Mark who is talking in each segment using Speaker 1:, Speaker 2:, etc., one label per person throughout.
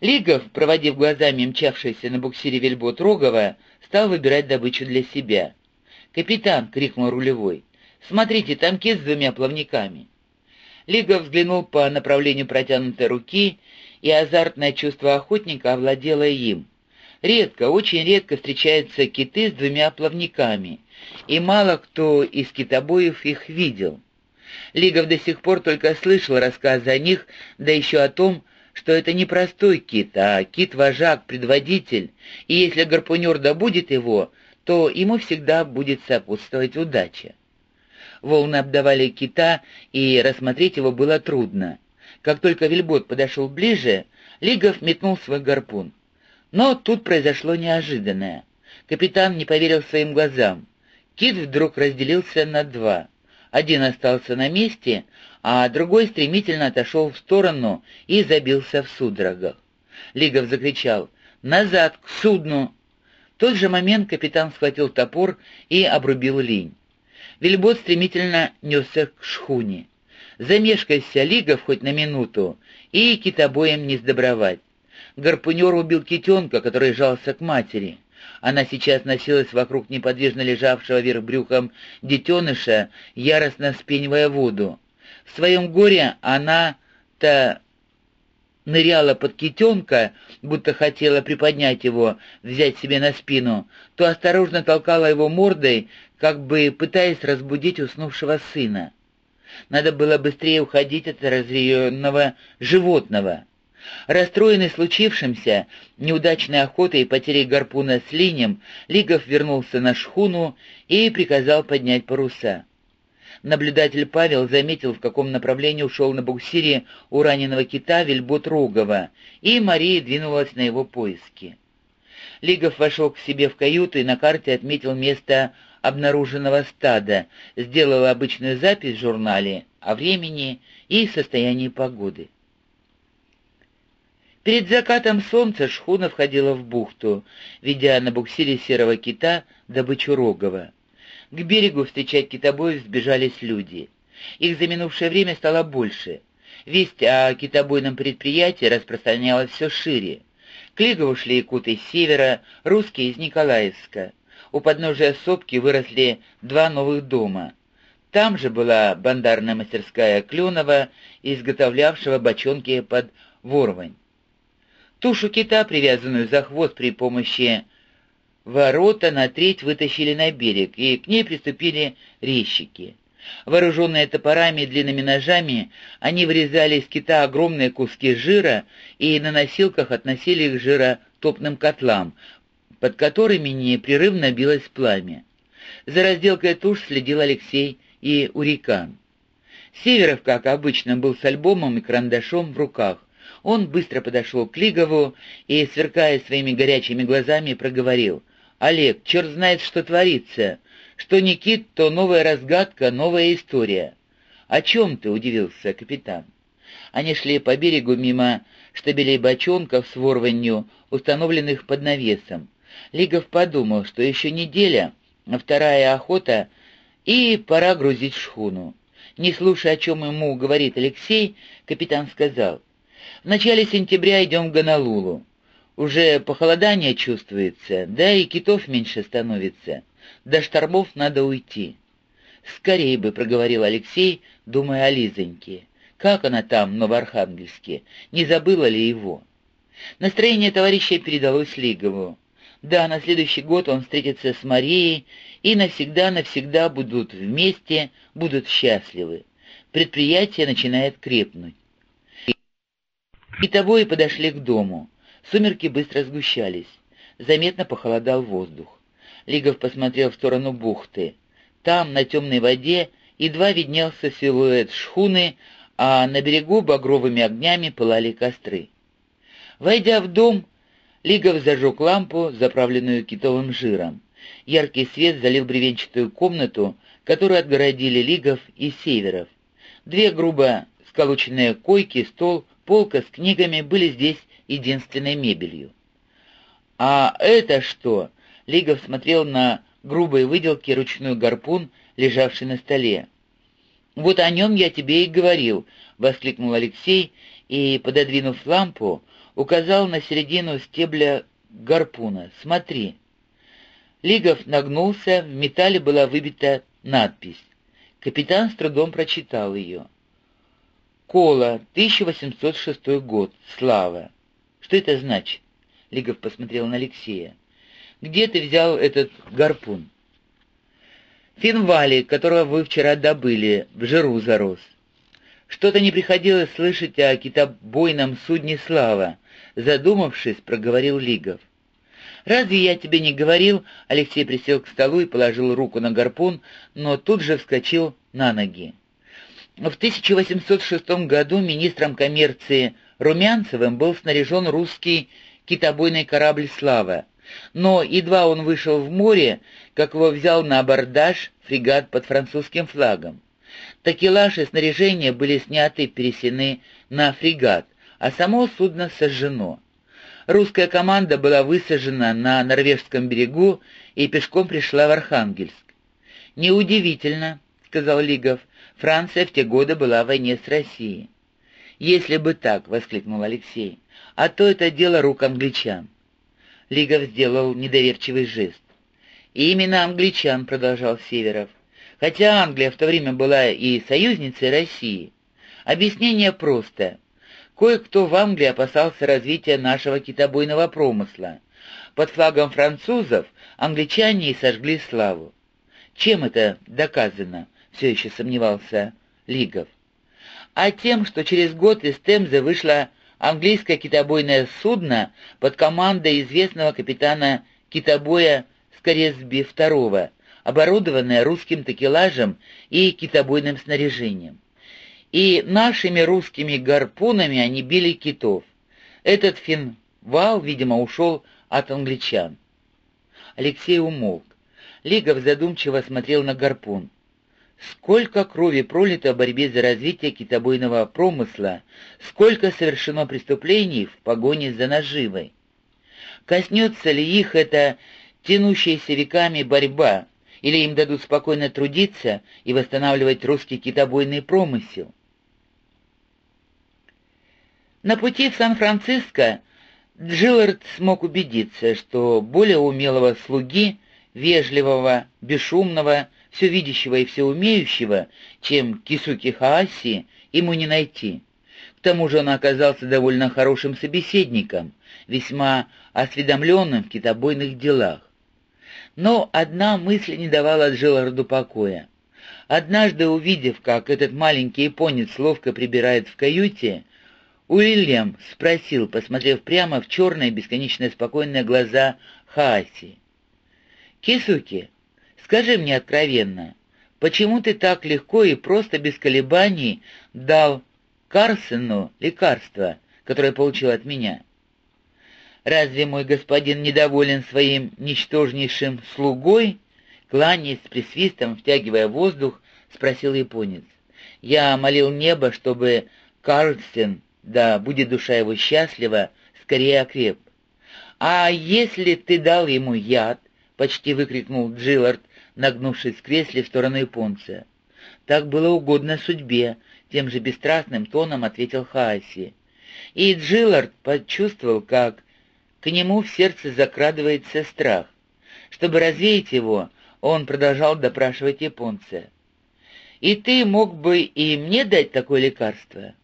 Speaker 1: Лигов, проводив глазами мчавшийся на буксире вельбот Рогова, стал выбирать добычу для себя. «Капитан!» — крикнул рулевой. «Смотрите, там кит с двумя плавниками!» Лигов взглянул по направлению протянутой руки, и азартное чувство охотника овладело им. Редко, очень редко встречаются киты с двумя плавниками, и мало кто из китобоев их видел. Лигов до сих пор только слышал рассказы о них, да еще о том, что это не простой кит, а кит-вожак, предводитель, и если гарпунер добудет его, то ему всегда будет сопутствовать удача. Волны обдавали кита, и рассмотреть его было трудно. Как только вельбот подошел ближе, Лигов метнул свой гарпун. Но тут произошло неожиданное. Капитан не поверил своим глазам. Кит вдруг разделился на два. Один остался на месте, а другой стремительно отошел в сторону и забился в судорогах. Лигов закричал «Назад, к судну!». В тот же момент капитан схватил топор и обрубил линь. Вельбот стремительно несся к шхуне. Замешкайся, Лигов, хоть на минуту, и китобоем не сдобровать. Гарпунер убил китенка, который жался к матери. Она сейчас носилась вокруг неподвижно лежавшего вверх брюхом детеныша, яростно спенивая воду. В своем горе она-то ныряла под китенка, будто хотела приподнять его, взять себе на спину, то осторожно толкала его мордой, как бы пытаясь разбудить уснувшего сына. Надо было быстрее уходить от разъяренного животного. Расстроенный случившимся, неудачной охотой и потерей гарпуна с линем, Лигов вернулся на шхуну и приказал поднять паруса. Наблюдатель Павел заметил, в каком направлении ушел на буксире у раненого кита вельбот Рогова, и Мария двинулась на его поиски. Лигов вошел к себе в каюту и на карте отметил место обнаруженного стада, сделал обычную запись в журнале о времени и состоянии погоды. Перед закатом солнца шхуна входила в бухту, ведя на буксире серого кита добычу Рогова. К берегу встречать китобоев сбежались люди. Их за минувшее время стало больше. Весть о китобойном предприятии распространялась все шире. К Лигову шли якуты с севера, русские из Николаевска. У подножия сопки выросли два новых дома. Там же была бандарная мастерская Клюнова, изготовлявшего бочонки под ворвань. Тушу кита, привязанную за хвост при помощи Ворота на треть вытащили на берег, и к ней приступили резчики. Вооруженные топорами и длинными ножами, они вырезали из кита огромные куски жира и на носилках относили их жира топным котлам, под которыми непрерывно билось пламя. За разделкой туш следил Алексей и Урикан. Северов, как обычно, был с альбомом и карандашом в руках. Он быстро подошел к Лигову и, сверкая своими горячими глазами, проговорил. «Олег, черт знает, что творится. Что Никит, то новая разгадка, новая история». «О чем ты?» — удивился капитан. Они шли по берегу мимо штабелей бочонков с ворванью, установленных под навесом. Лигов подумал, что еще неделя, вторая охота, и пора грузить шхуну. Не слушая, о чем ему говорит Алексей, капитан сказал, «В начале сентября идем в Гонолулу. Уже похолодание чувствуется, да и китов меньше становится. До штормов надо уйти. «Скорей бы», — проговорил Алексей, думая о Лизоньке. «Как она там, в Новоархангельске? Не забыла ли его?» Настроение товарища передалось Лигову. Да, на следующий год он встретится с Марией, и навсегда-навсегда будут вместе, будут счастливы. Предприятие начинает крепнуть. И того и подошли к дому. Сумерки быстро сгущались. Заметно похолодал воздух. Лигов посмотрел в сторону бухты. Там, на темной воде, едва виднелся силуэт шхуны, а на берегу багровыми огнями пылали костры. Войдя в дом, Лигов зажег лампу, заправленную китовым жиром. Яркий свет залил бревенчатую комнату, которую отгородили Лигов и Северов. Две грубо сколоченные койки, стол, полка с книгами были здесь единственной мебелью. «А это что?» — Лигов смотрел на грубые выделки ручной гарпун, лежавший на столе. «Вот о нем я тебе и говорил», — воскликнул Алексей, и, пододвинув лампу, указал на середину стебля гарпуна. «Смотри». Лигов нагнулся, в металле была выбита надпись. Капитан с трудом прочитал ее. «Кола, 1806 год, слава». «Что это значит?» Лигов посмотрел на Алексея. «Где ты взял этот гарпун?» «Финвали, которого вы вчера добыли, в жиру зарос». Что-то не приходилось слышать о китобойном судне «Слава», задумавшись, проговорил Лигов. «Разве я тебе не говорил?» Алексей присел к столу и положил руку на гарпун, но тут же вскочил на ноги. В 1806 году министром коммерции Румянцевым был снаряжен русский китобойный корабль «Слава». Но едва он вышел в море, как его взял на абордаж фрегат под французским флагом. Такелаж и снаряжение были сняты и пересены на фрегат, а само судно сожжено. Русская команда была высажена на норвежском берегу и пешком пришла в Архангельск. «Неудивительно», — сказал Лигов, — «Франция в те годы была в войне с Россией». «Если бы так», — воскликнул Алексей, — «а то это дело рук англичан». Лигов сделал недоверчивый жест. «И именно англичан», — продолжал Северов, — «хотя Англия в то время была и союзницей России. Объяснение просто. Кое-кто в Англии опасался развития нашего китобойного промысла. Под флагом французов англичане и сожгли славу. Чем это доказано? Все еще сомневался Лигов. А тем, что через год из Темзы вышло английское китобойное судно под командой известного капитана китобоя Скорезби II, оборудованное русским такелажем и китобойным снаряжением и нашими русскими гарпунами они били китов. Этот финвал, видимо, ушел от англичан. Алексей умолк. Лигов задумчиво смотрел на гарпун. Сколько крови пролито в борьбе за развитие китобойного промысла, сколько совершено преступлений в погоне за наживой. Коснется ли их эта тянущаяся веками борьба, или им дадут спокойно трудиться и восстанавливать русский китобойный промысел? На пути в Сан-Франциско Джиллард смог убедиться, что более умелого слуги, вежливого, бесшумного, все видящего и все умеющего, чем Кисуки Хааси, ему не найти. К тому же он оказался довольно хорошим собеседником, весьма осведомленным в китобойных делах. Но одна мысль не давала Джилларду покоя. Однажды увидев, как этот маленький японец ловко прибирает в каюте, Уильям спросил, посмотрев прямо в черные, бесконечно спокойные глаза Хааси. «Кисуки, скажи мне откровенно, почему ты так легко и просто без колебаний дал Карсену лекарство, которое получил от меня?» «Разве мой господин недоволен своим ничтожнейшим слугой?» Кланяясь с присвистом, втягивая воздух, спросил японец. «Я молил небо, чтобы Карлсен да будет душа его счастлива, скорее окреп. «А если ты дал ему яд?» — почти выкрикнул Джиллард, нагнувшись в кресле в сторону японца. «Так было угодно судьбе», — тем же бесстрастным тоном ответил Хааси. И Джиллард почувствовал, как к нему в сердце закрадывается страх. Чтобы развеять его, он продолжал допрашивать японца. «И ты мог бы и мне дать такое лекарство?»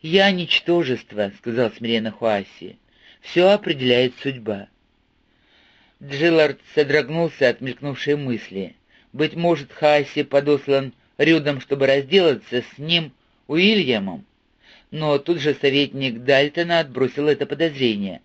Speaker 1: «Я ничтожество», — сказал смиренно Хуаси. «Все определяет судьба». Джиллард содрогнулся от мелькнувшей мысли. Быть может, Хаси подослан Рюдом, чтобы разделаться с ним, Уильямом. Но тут же советник Дальтона отбросил это подозрение.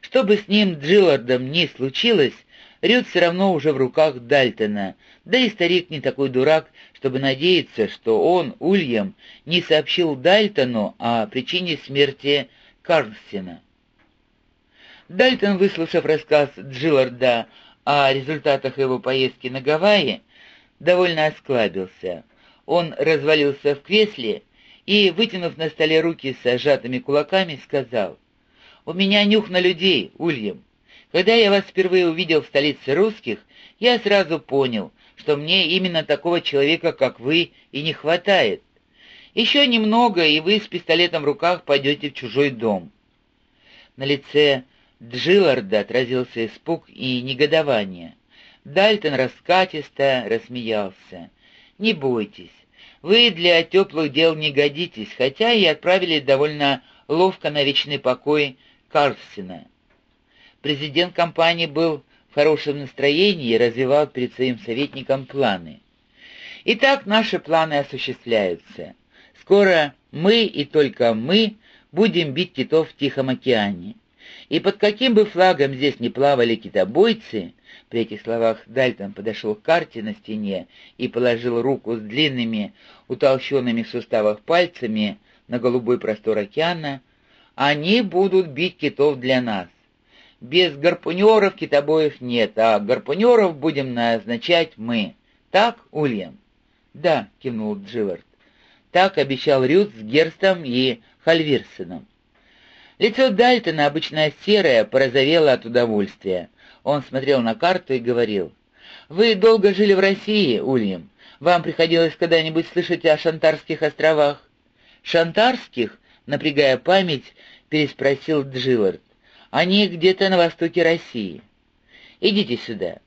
Speaker 1: Что бы с ним, Джиллардом, ни случилось, Рюд все равно уже в руках Дальтона, да и старик не такой дурак, чтобы надеяться, что он, Ульям, не сообщил Дальтону о причине смерти Карлсена. Дальтон, выслушав рассказ Джилларда о результатах его поездки на Гавайи, довольно осклабился. Он развалился в кресле и, вытянув на столе руки с сжатыми кулаками, сказал, «У меня нюх на людей, Ульям. Когда я вас впервые увидел в столице русских, я сразу понял, что мне именно такого человека, как вы, и не хватает. Еще немного, и вы с пистолетом в руках пойдете в чужой дом. На лице Джилларда отразился испуг и негодование. Дальтон раскатисто рассмеялся. «Не бойтесь, вы для теплых дел не годитесь, хотя и отправили довольно ловко на вечный покой Карлсена. Президент компании был в хорошем настроении и развивал перед своим советником планы. Итак, наши планы осуществляются. Скоро мы и только мы будем бить китов в Тихом океане. И под каким бы флагом здесь ни плавали китобойцы, при этих словах Дальтон подошел к карте на стене и положил руку с длинными, утолщенными в суставах пальцами на голубой простор океана, они будут бить китов для нас. Без гарпунеров китобоев нет, а гарпунеров будем назначать мы. Так, Ульям? Да, кивнул Джиллард. Так обещал Рют с Герстом и Хальвирсеном. Лицо Дальтона, обычно серое, порозовело от удовольствия. Он смотрел на карту и говорил, «Вы долго жили в России, Ульям. Вам приходилось когда-нибудь слышать о Шантарских островах?» «Шантарских?» — напрягая память, переспросил Джиллард. «Они где-то на востоке России. Идите сюда.